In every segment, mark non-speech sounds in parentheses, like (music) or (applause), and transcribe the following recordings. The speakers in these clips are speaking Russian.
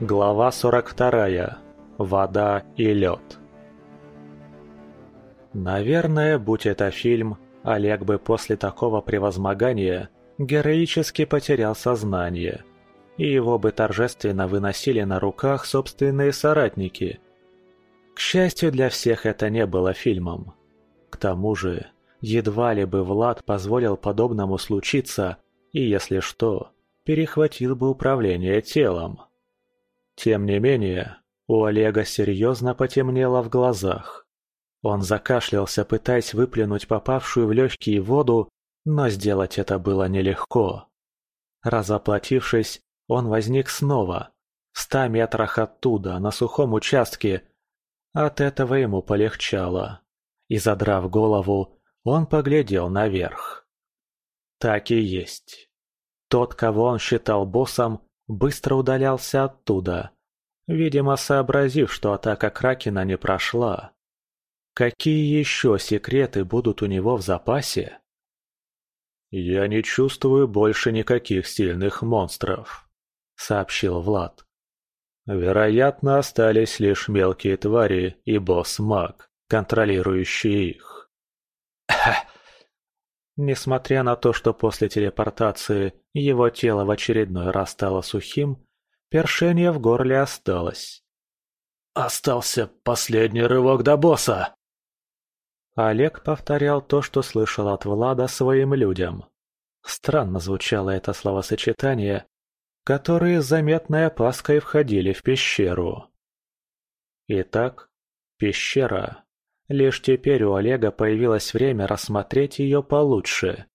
Глава 42. Вода и лед. Наверное, будь это фильм, Олег бы после такого превозмогания героически потерял сознание, и его бы торжественно выносили на руках собственные соратники. К счастью для всех это не было фильмом. К тому же, едва ли бы Влад позволил подобному случиться, и если что, перехватил бы управление телом. Тем не менее, у Олега серьезно потемнело в глазах. Он закашлялся, пытаясь выплюнуть попавшую в легкие воду, но сделать это было нелегко. Разоплатившись, он возник снова, в ста метрах оттуда, на сухом участке. От этого ему полегчало. И, задрав голову, он поглядел наверх. Так и есть. Тот, кого он считал боссом, быстро удалялся оттуда, видимо, сообразив, что атака Кракена не прошла. Какие еще секреты будут у него в запасе? «Я не чувствую больше никаких сильных монстров», — сообщил Влад. «Вероятно, остались лишь мелкие твари и босс-маг, контролирующие их». (laughs) Несмотря на то, что после телепортации его тело в очередной раз стало сухим, першение в горле осталось. «Остался последний рывок до босса!» Олег повторял то, что слышал от Влада своим людям. Странно звучало это словосочетание, которые с заметной опаской входили в пещеру. Итак, пещера. Лишь теперь у Олега появилось время рассмотреть ее получше.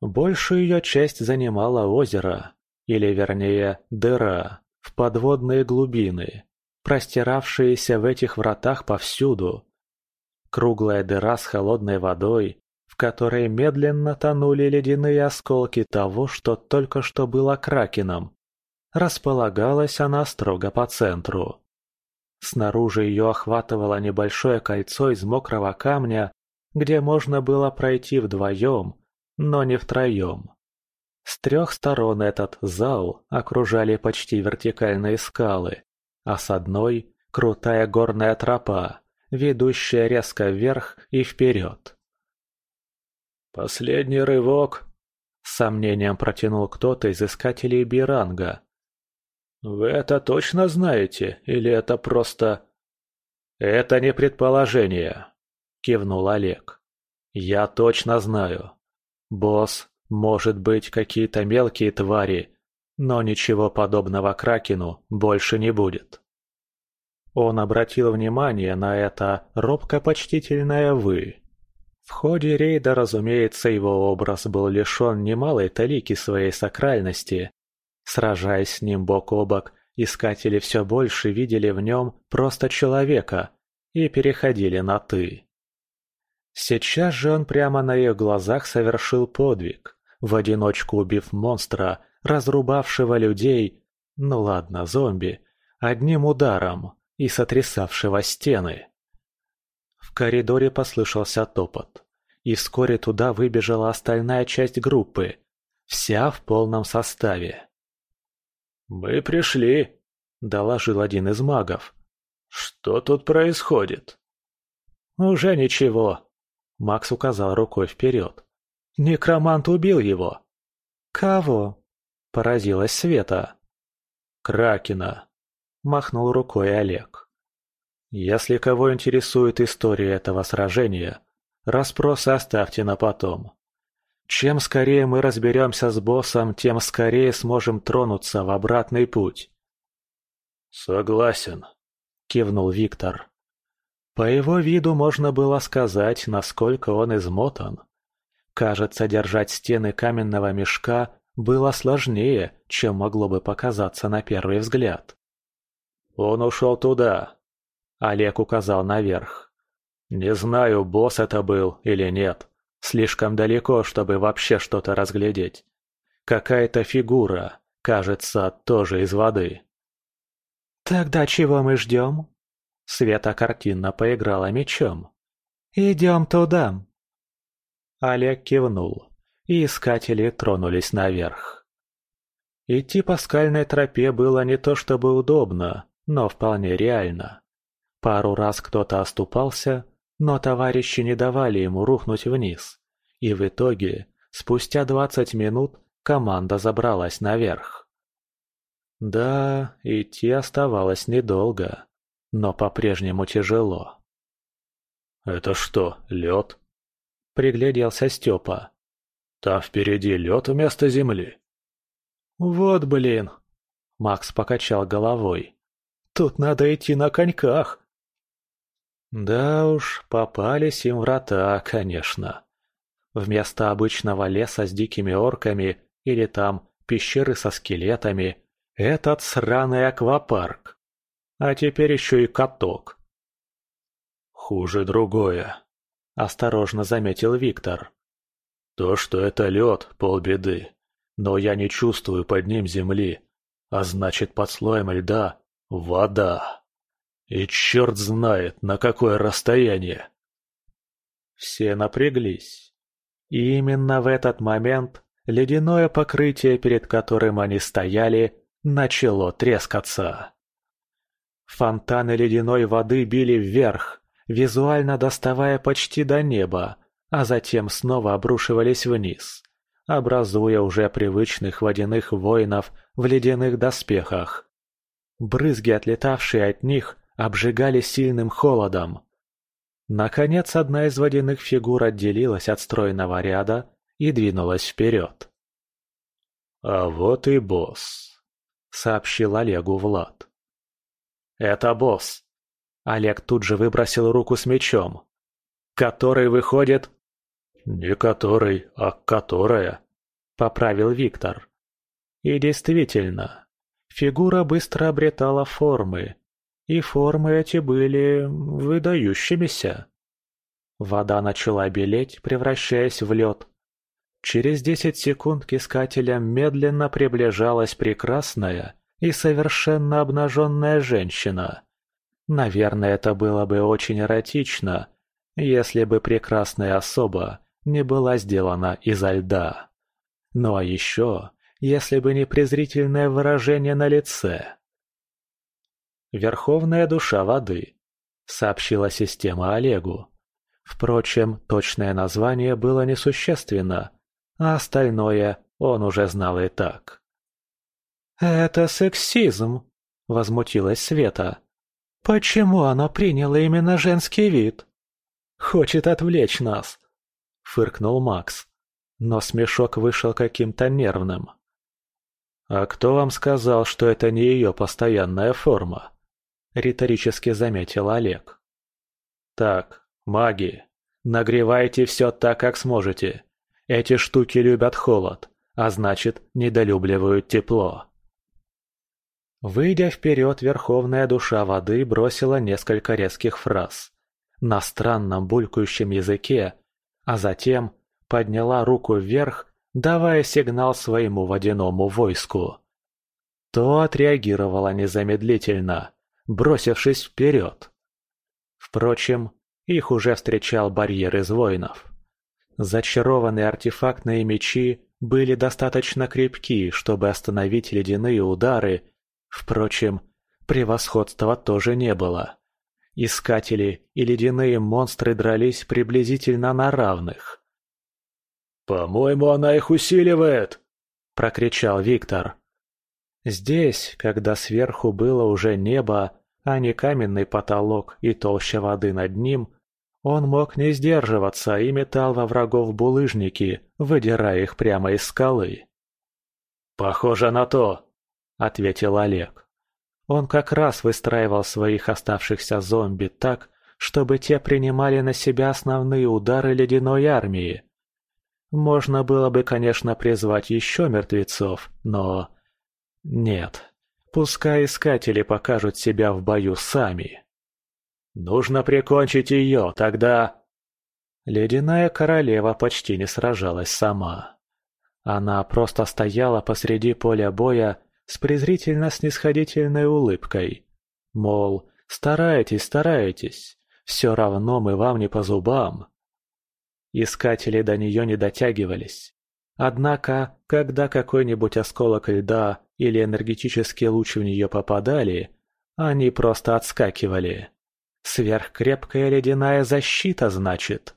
Большую ее часть занимало озеро, или вернее дыра, в подводные глубины, простиравшиеся в этих вратах повсюду. Круглая дыра с холодной водой, в которой медленно тонули ледяные осколки того, что только что было кракеном. Располагалась она строго по центру. Снаружи ее охватывало небольшое кольцо из мокрого камня, где можно было пройти вдвоем, но не втроем. С трех сторон этот зал окружали почти вертикальные скалы, а с одной – крутая горная тропа, ведущая резко вверх и вперед. «Последний рывок!» – с сомнением протянул кто-то из искателей Биранга, «Вы это точно знаете, или это просто...» «Это не предположение», — кивнул Олег. «Я точно знаю. Босс, может быть, какие-то мелкие твари, но ничего подобного Кракену больше не будет». Он обратил внимание на это робко-почтительное «вы». В ходе рейда, разумеется, его образ был лишен немалой талики своей сакральности, Сражаясь с ним бок о бок, искатели все больше видели в нем просто человека и переходили на «ты». Сейчас же он прямо на их глазах совершил подвиг, в одиночку убив монстра, разрубавшего людей, ну ладно, зомби, одним ударом и сотрясавшего стены. В коридоре послышался топот, и вскоре туда выбежала остальная часть группы, вся в полном составе. «Мы пришли», — доложил один из магов. «Что тут происходит?» «Уже ничего», — Макс указал рукой вперед. «Некромант убил его». «Кого?» — поразилась Света. «Кракена», — махнул рукой Олег. «Если кого интересует история этого сражения, расспросы оставьте на потом. Чем скорее мы разберемся с боссом, тем скорее сможем тронуться в обратный путь. «Согласен», — кивнул Виктор. По его виду можно было сказать, насколько он измотан. Кажется, держать стены каменного мешка было сложнее, чем могло бы показаться на первый взгляд. «Он ушел туда», — Олег указал наверх. «Не знаю, босс это был или нет, Слишком далеко, чтобы вообще что-то разглядеть. Какая-то фигура, кажется, тоже из воды. «Тогда чего мы ждем?» Света картинно поиграла мечом. «Идем туда!» Олег кивнул, и искатели тронулись наверх. Идти по скальной тропе было не то чтобы удобно, но вполне реально. Пару раз кто-то оступался, но товарищи не давали ему рухнуть вниз. И в итоге, спустя двадцать минут, команда забралась наверх. Да, идти оставалось недолго, но по-прежнему тяжело. «Это что, лед?» — пригляделся Степа. «Там впереди лед вместо земли». «Вот блин!» — Макс покачал головой. «Тут надо идти на коньках!» Да уж, попались им врата, конечно. Вместо обычного леса с дикими орками или там пещеры со скелетами, этот сраный аквапарк. А теперь еще и каток. Хуже другое, осторожно заметил Виктор. То, что это лед, полбеды. Но я не чувствую под ним земли, а значит под слоем льда вода. И черт знает, на какое расстояние. Все напряглись. И именно в этот момент ледяное покрытие, перед которым они стояли, начало трескаться. Фонтаны ледяной воды били вверх, визуально доставая почти до неба, а затем снова обрушивались вниз, образуя уже привычных водяных воинов в ледяных доспехах. Брызги, отлетавшие от них, обжигали сильным холодом. Наконец одна из водяных фигур отделилась от стройного ряда и двинулась вперед. «А вот и босс», — сообщил Олегу Влад. «Это босс». Олег тут же выбросил руку с мечом. «Который выходит...» «Не который, а которая», — поправил Виктор. И действительно, фигура быстро обретала формы, и формы эти были выдающимися. Вода начала белеть, превращаясь в лед. Через десять секунд к искателям медленно приближалась прекрасная и совершенно обнаженная женщина. Наверное, это было бы очень эротично, если бы прекрасная особа не была сделана изо льда. Ну а еще, если бы не презрительное выражение на лице. Верховная душа воды», — сообщила система Олегу. Впрочем, точное название было несущественно, а остальное он уже знал и так. «Это сексизм», — возмутилась Света. «Почему она приняла именно женский вид?» «Хочет отвлечь нас», — фыркнул Макс. Но смешок вышел каким-то нервным. «А кто вам сказал, что это не ее постоянная форма?» — риторически заметил Олег. «Так, маги, нагревайте все так, как сможете. Эти штуки любят холод, а значит, недолюбливают тепло». Выйдя вперед, верховная душа воды бросила несколько резких фраз на странном булькающем языке, а затем подняла руку вверх, давая сигнал своему водяному войску. То отреагировало незамедлительно бросившись вперед. Впрочем, их уже встречал барьер из воинов. Зачарованные артефактные мечи были достаточно крепки, чтобы остановить ледяные удары. Впрочем, превосходства тоже не было. Искатели и ледяные монстры дрались приблизительно на равных. «По-моему, она их усиливает!» – прокричал Виктор. Здесь, когда сверху было уже небо, а не каменный потолок и толща воды над ним, он мог не сдерживаться и метал во врагов булыжники, выдирая их прямо из скалы. «Похоже на то», — ответил Олег. Он как раз выстраивал своих оставшихся зомби так, чтобы те принимали на себя основные удары ледяной армии. Можно было бы, конечно, призвать еще мертвецов, но... Нет, пускай искатели покажут себя в бою сами. Нужно прикончить ее, тогда... Ледяная королева почти не сражалась сама. Она просто стояла посреди поля боя с презрительно-снисходительной улыбкой. Мол, старайтесь, старайтесь, все равно мы вам не по зубам. Искатели до нее не дотягивались. Однако, Когда какой-нибудь осколок льда или энергетический луч в нее попадали, они просто отскакивали. Сверхкрепкая ледяная защита, значит.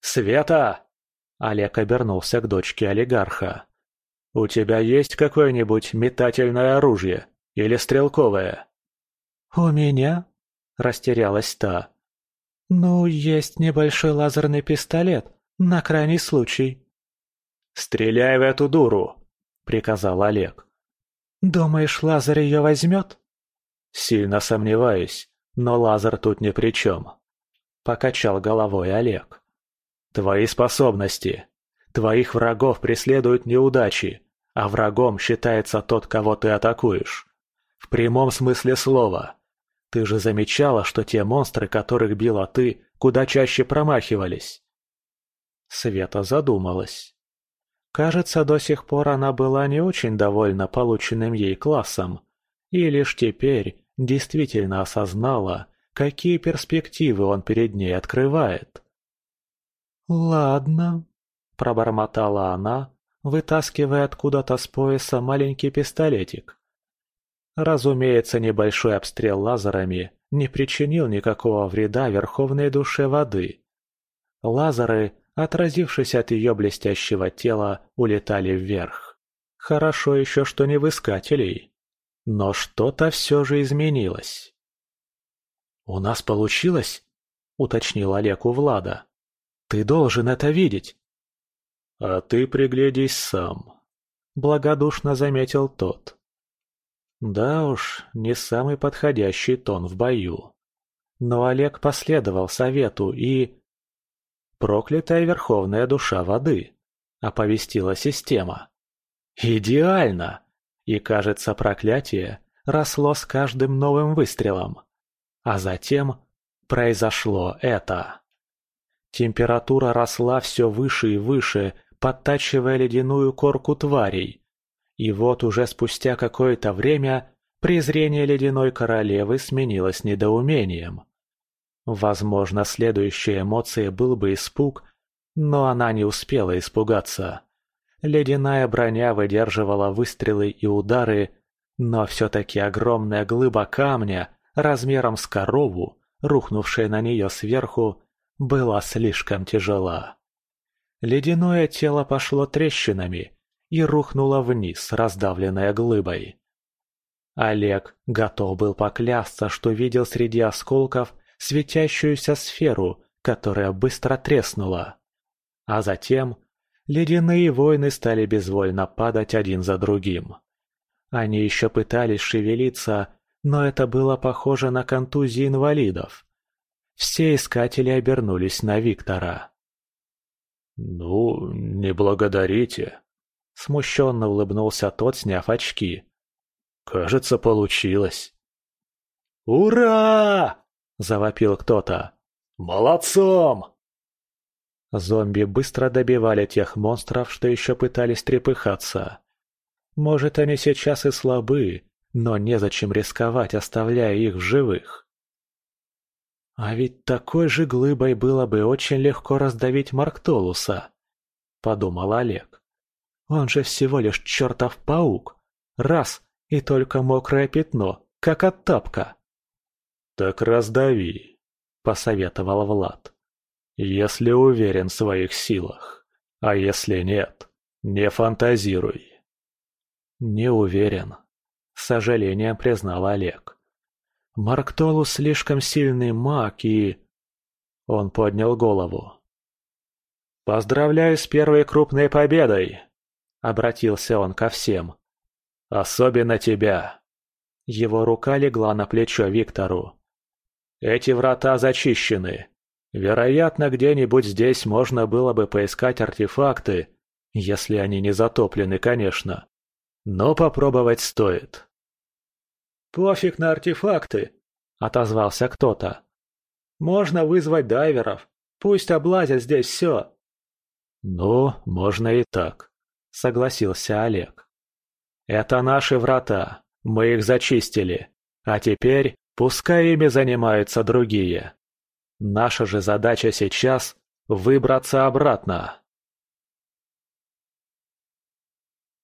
«Света!» — Олег обернулся к дочке олигарха. «У тебя есть какое-нибудь метательное оружие или стрелковое?» «У меня?» — растерялась та. «Ну, есть небольшой лазерный пистолет, на крайний случай». «Стреляй в эту дуру!» — приказал Олег. «Думаешь, лазер ее возьмет?» «Сильно сомневаюсь, но лазер тут ни при чем», — покачал головой Олег. «Твои способности. Твоих врагов преследуют неудачи, а врагом считается тот, кого ты атакуешь. В прямом смысле слова. Ты же замечала, что те монстры, которых била ты, куда чаще промахивались?» Света задумалась. Кажется, до сих пор она была не очень довольна полученным ей классом, и лишь теперь действительно осознала, какие перспективы он перед ней открывает. «Ладно», — пробормотала она, вытаскивая откуда-то с пояса маленький пистолетик. Разумеется, небольшой обстрел лазерами не причинил никакого вреда верховной душе воды. Лазеры, отразившись от ее блестящего тела, улетали вверх. Хорошо еще, что не в искателей. Но что-то все же изменилось. «У нас получилось?» — уточнил Олег у Влада. «Ты должен это видеть». «А ты приглядись сам», — благодушно заметил тот. Да уж, не самый подходящий тон в бою. Но Олег последовал совету и... «Проклятая верховная душа воды», — оповестила система. «Идеально!» И, кажется, проклятие росло с каждым новым выстрелом. А затем произошло это. Температура росла все выше и выше, подтачивая ледяную корку тварей. И вот уже спустя какое-то время презрение ледяной королевы сменилось недоумением. Возможно, следующей эмоцией был бы испуг, но она не успела испугаться. Ледяная броня выдерживала выстрелы и удары, но все-таки огромная глыба камня размером с корову, рухнувшая на нее сверху, была слишком тяжела. Ледяное тело пошло трещинами и рухнуло вниз, раздавленное глыбой. Олег готов был поклясться, что видел среди осколков светящуюся сферу, которая быстро треснула. А затем ледяные воины стали безвольно падать один за другим. Они еще пытались шевелиться, но это было похоже на контузии инвалидов. Все искатели обернулись на Виктора. «Ну, не благодарите», — смущенно улыбнулся тот, сняв очки. «Кажется, получилось». «Ура!» — завопил кто-то. «Молодцом!» Зомби быстро добивали тех монстров, что еще пытались трепыхаться. Может, они сейчас и слабы, но незачем рисковать, оставляя их в живых. А ведь такой же глыбой было бы очень легко раздавить Марктолуса, подумал Олег. Он же всего лишь чертов паук. Раз, и только мокрое пятно, как от тапка. Так раздави, посоветовал Влад. Если уверен в своих силах. А если нет, не фантазируй. Не уверен, с сожалением признал Олег. Марктолу слишком сильный маг и... Он поднял голову. «Поздравляю с первой крупной победой!» Обратился он ко всем. «Особенно тебя!» Его рука легла на плечо Виктору. «Эти врата зачищены. Вероятно, где-нибудь здесь можно было бы поискать артефакты, если они не затоплены, конечно. Но попробовать стоит. «Пофиг на артефакты», — отозвался кто-то. «Можно вызвать дайверов. Пусть облазят здесь все». «Ну, можно и так», — согласился Олег. «Это наши врата. Мы их зачистили. А теперь пускай ими занимаются другие». Наша же задача сейчас – выбраться обратно.